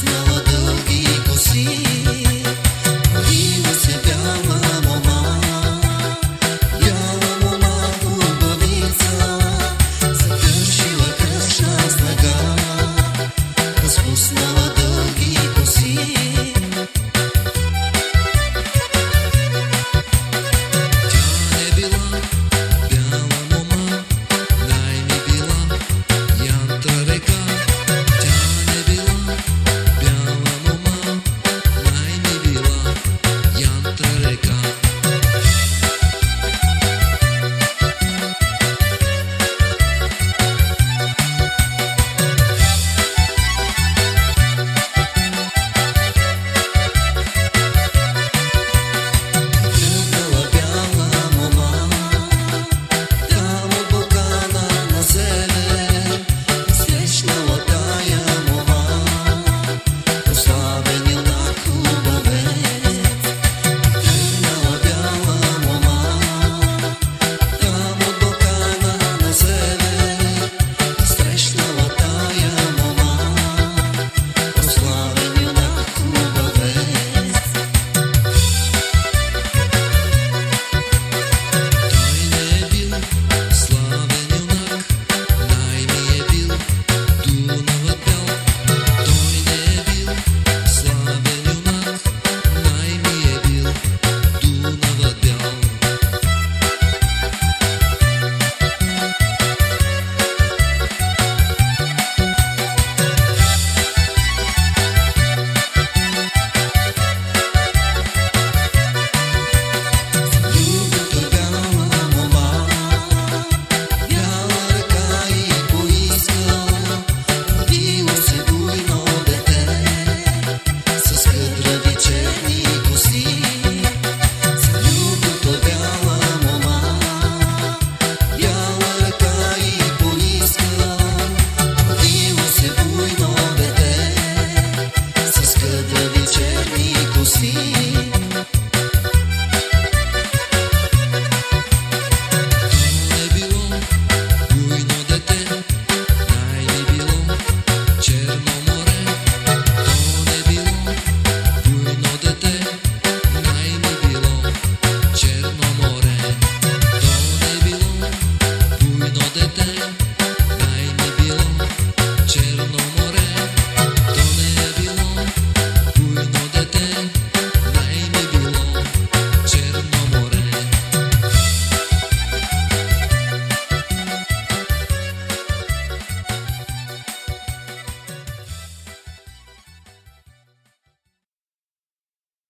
С много дълги коси see.